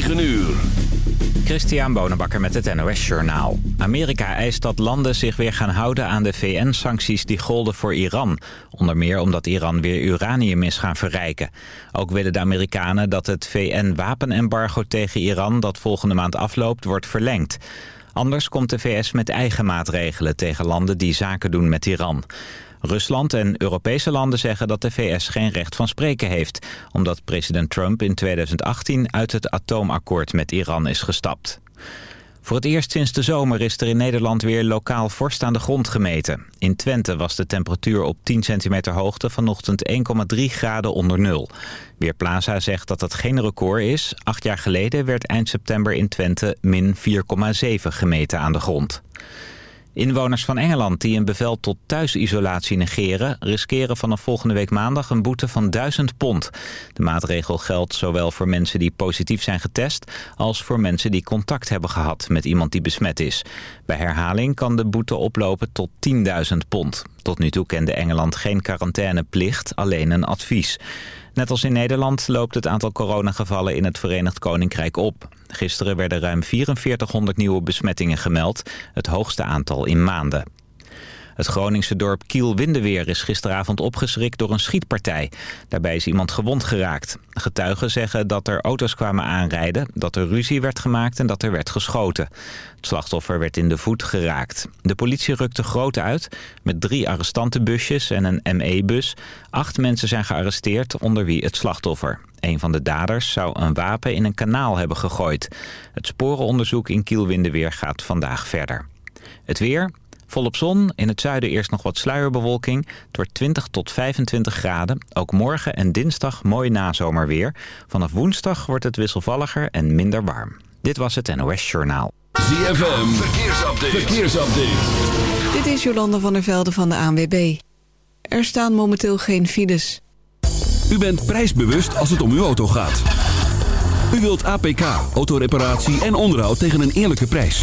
9 uur. Christian Bonenbakker met het NOS Journaal. Amerika eist dat landen zich weer gaan houden aan de VN-sancties die golden voor Iran. Onder meer omdat Iran weer uranium is gaan verrijken. Ook willen de Amerikanen dat het VN-wapenembargo tegen Iran... dat volgende maand afloopt, wordt verlengd. Anders komt de VS met eigen maatregelen tegen landen die zaken doen met Iran. Rusland en Europese landen zeggen dat de VS geen recht van spreken heeft... omdat president Trump in 2018 uit het atoomakkoord met Iran is gestapt. Voor het eerst sinds de zomer is er in Nederland weer lokaal vorst aan de grond gemeten. In Twente was de temperatuur op 10 centimeter hoogte vanochtend 1,3 graden onder nul. Weerplaza zegt dat dat geen record is. Acht jaar geleden werd eind september in Twente min 4,7 gemeten aan de grond. Inwoners van Engeland die een bevel tot thuisisolatie negeren... riskeren vanaf volgende week maandag een boete van 1000 pond. De maatregel geldt zowel voor mensen die positief zijn getest... als voor mensen die contact hebben gehad met iemand die besmet is. Bij herhaling kan de boete oplopen tot 10.000 pond. Tot nu toe kende Engeland geen quarantaineplicht, alleen een advies. Net als in Nederland loopt het aantal coronagevallen in het Verenigd Koninkrijk op. Gisteren werden ruim 4400 nieuwe besmettingen gemeld, het hoogste aantal in maanden. Het Groningse dorp Kiel-Windeweer is gisteravond opgeschrikt door een schietpartij. Daarbij is iemand gewond geraakt. Getuigen zeggen dat er auto's kwamen aanrijden, dat er ruzie werd gemaakt en dat er werd geschoten. Het slachtoffer werd in de voet geraakt. De politie rukte groot uit met drie arrestantenbusjes en een ME-bus. Acht mensen zijn gearresteerd, onder wie het slachtoffer. Een van de daders zou een wapen in een kanaal hebben gegooid. Het sporenonderzoek in Kielwindeweer gaat vandaag verder. Het weer, Volop zon, in het zuiden eerst nog wat sluierbewolking. Het wordt 20 tot 25 graden. Ook morgen en dinsdag mooi nazomerweer. Vanaf woensdag wordt het wisselvalliger en minder warm. Dit was het NOS Journaal. ZFM, verkeersupdate. verkeersupdate. Dit is Jolanda van der Velde van de ANWB. Er staan momenteel geen files. U bent prijsbewust als het om uw auto gaat. U wilt APK, autoreparatie en onderhoud tegen een eerlijke prijs.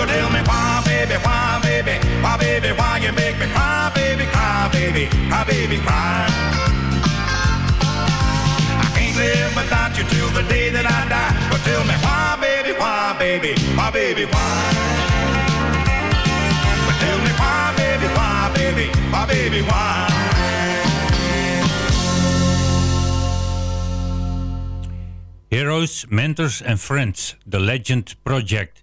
You tell me why, baby, why, baby, why, baby, why you make me cry, baby, cry, baby, cry, baby, cry. I can't live without you till the day that I die. But tell me why, baby, why, baby, why, baby, why? But tell me why, baby, why, baby, why, baby, why? Heroes, Mentors and Friends, The Legend Project,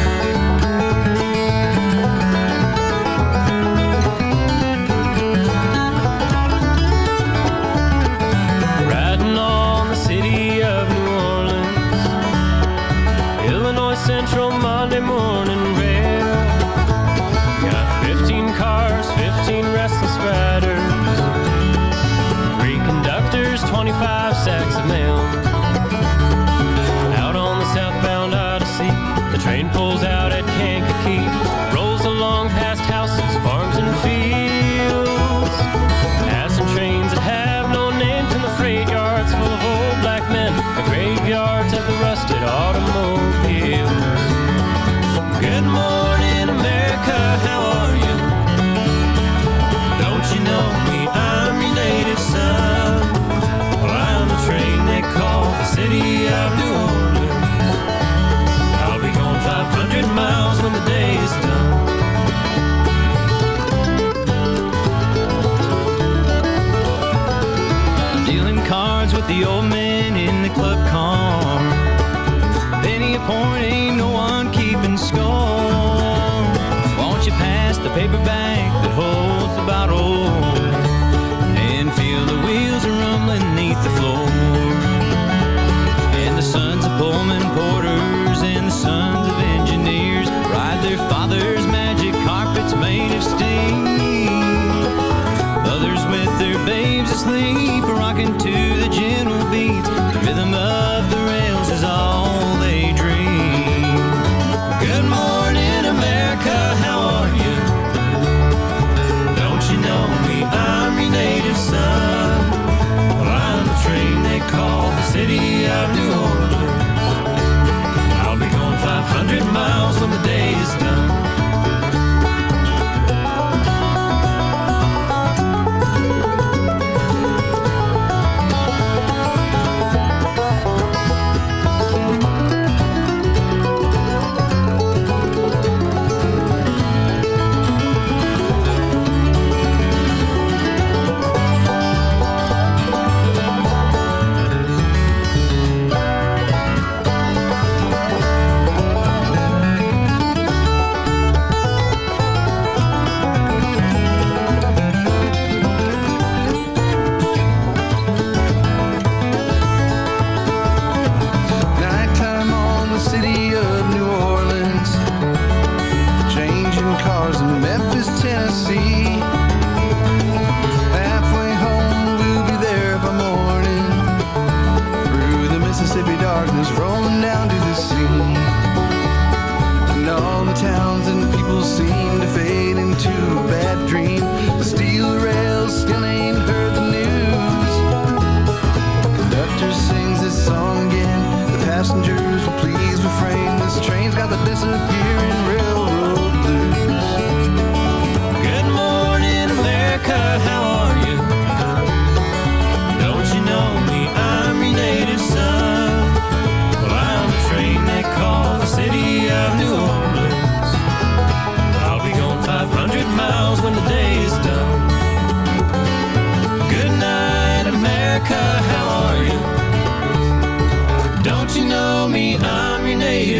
to a bad dream.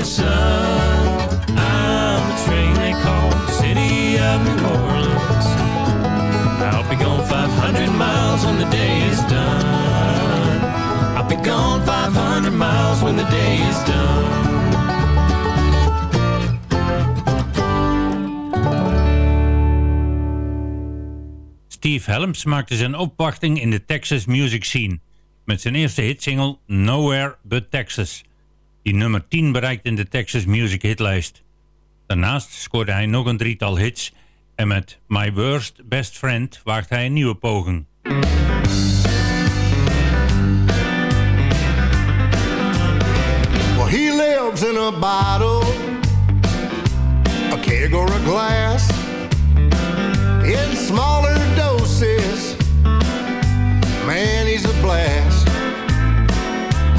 listen I'm the train they call City of New Orleans. I'll be gone 500 miles when the day is done. I'll be gone 500 miles when the day is done. Steve Helms maakte zijn opwachting in de Texas music scene met zijn eerste hit single Nowhere But Texas die nummer 10 bereikt in de Texas Music Hitlijst. Daarnaast scoorde hij nog een drietal hits en met My Worst Best Friend waagt hij een nieuwe poging. Well, he lives in a bottle, a keg or a glass, in smaller doses. Man, he's a blast.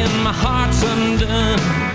and my heart's undone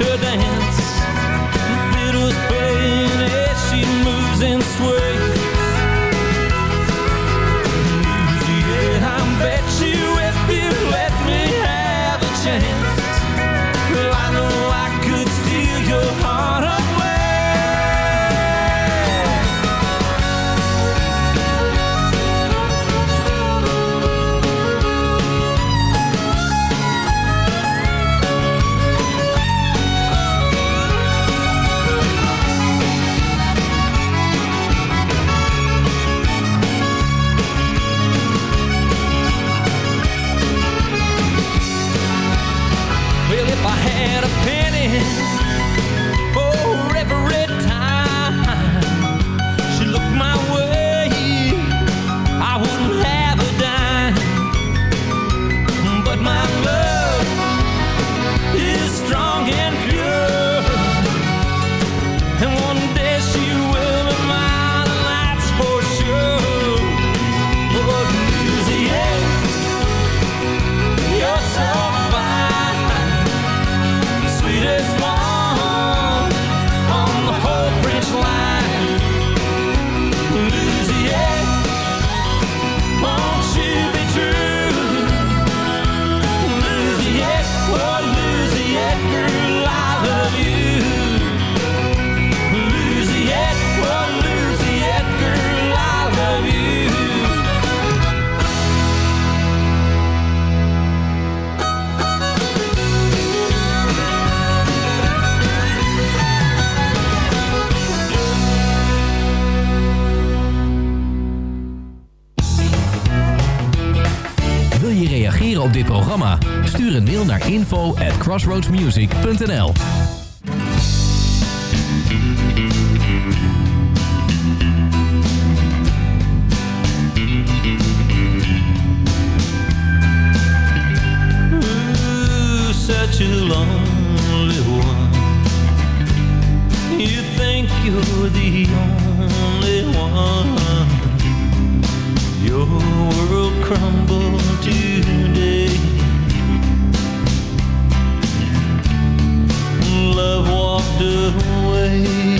Notre Dame. Wil je reageren op dit programma? Stuur een mail naar info at crossroadsmusic.nl Such a lonely one. You think you're the only one. Your world crumble today. Love walked away.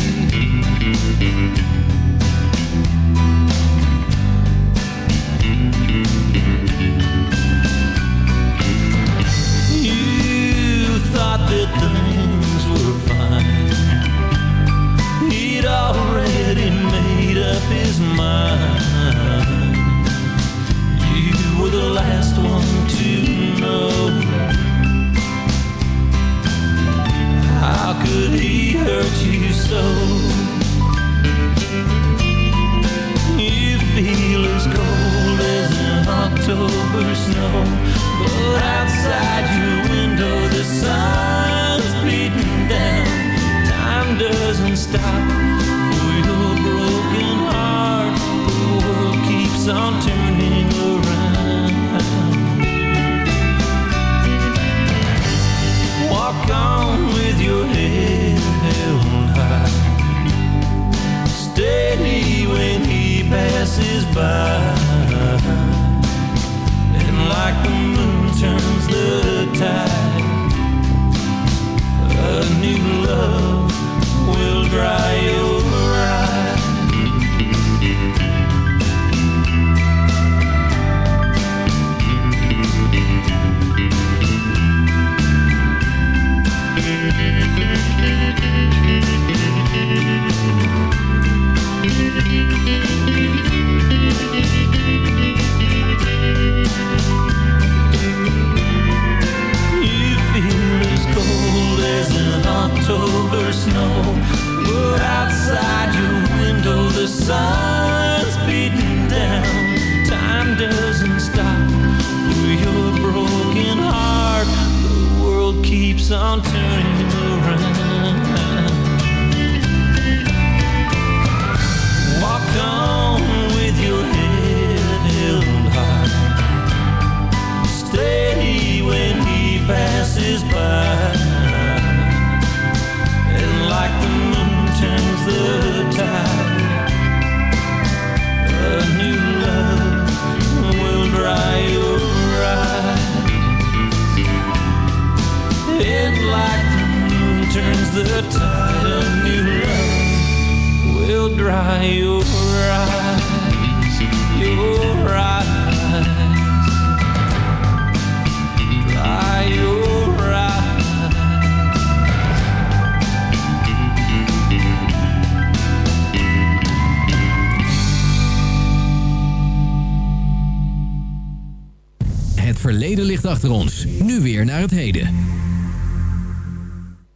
so by. And like the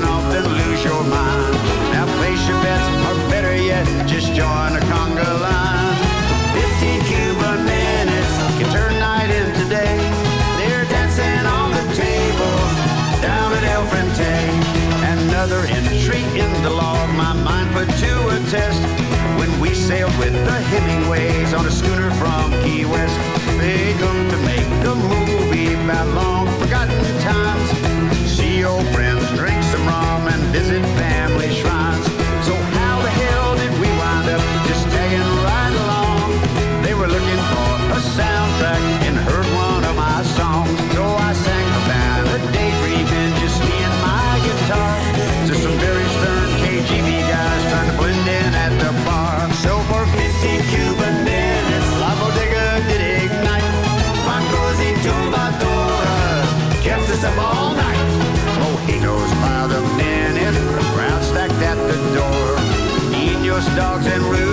can often lose your mind. Now place your bets, or better yet, just join a conga line. Fifteen Cuban minutes can turn night into day. They're dancing on the tables down at El Frente. Another entry in the log, my mind put to a test. When we sailed with the Hemingways on a schooner from Key West, they come to make a movie about long Is it Van. dogs and roos.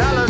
salad.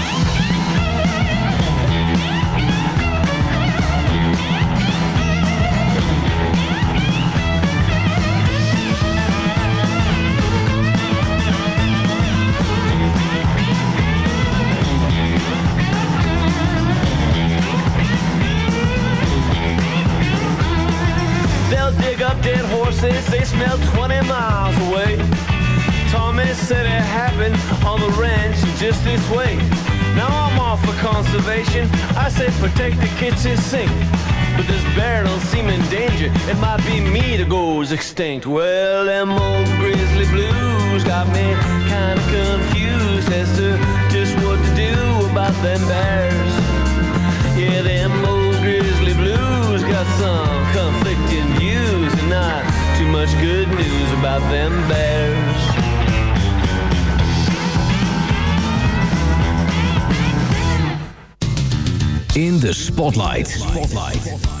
Extinct. Well, them old grizzly blues got me kinda confused as to just what to do about them bears. Yeah, them old grizzly blues got some conflicting views and not too much good news about them bears. In de Spotlight.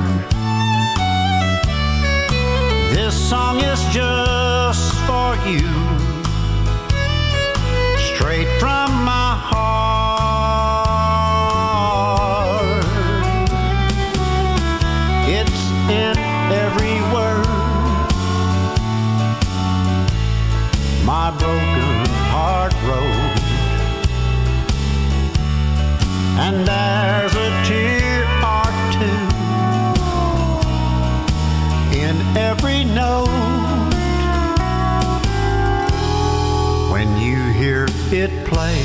This song is just for you, straight from my heart. It play,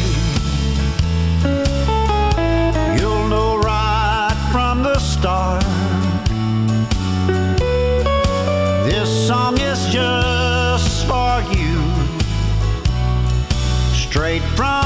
you'll know right from the start. This song is just for you, straight from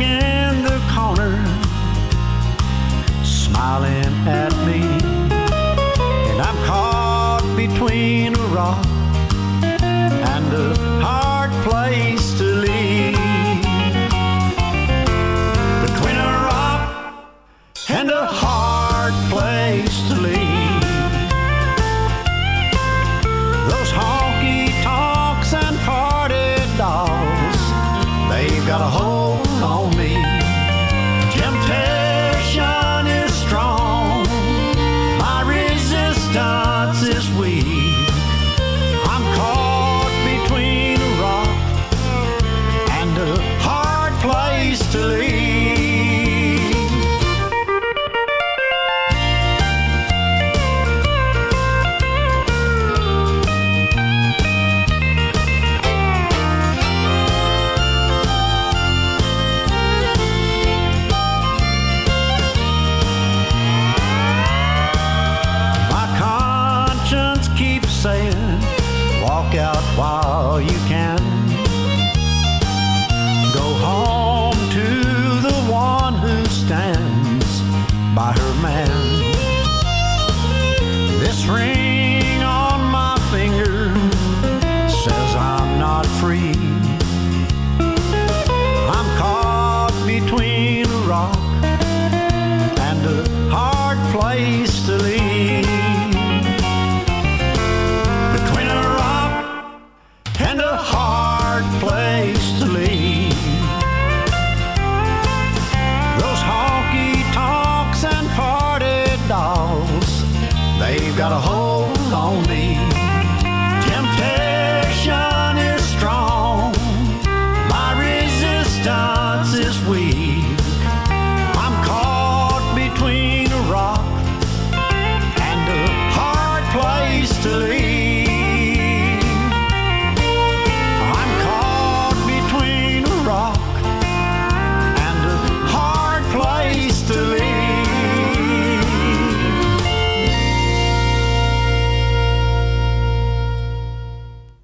got a hole.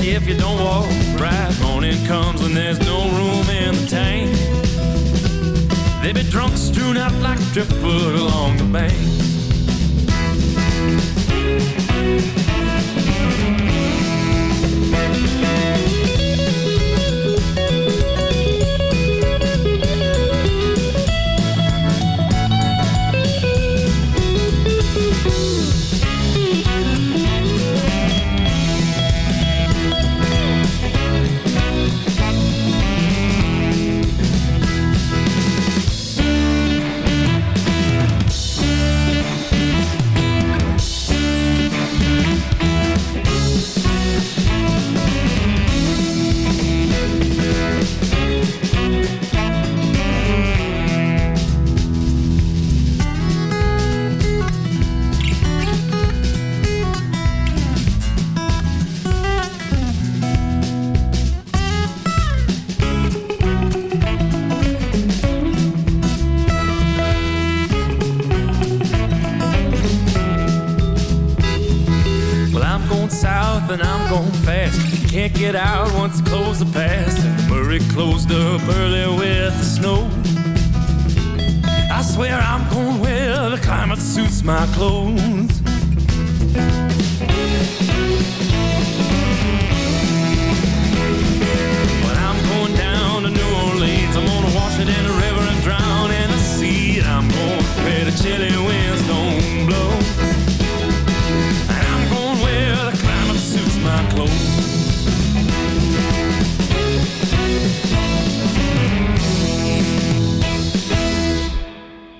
guilty if you don't walk right. Morning comes when there's no room in the tank. They be drunk, strewn out like driftwood along the bank.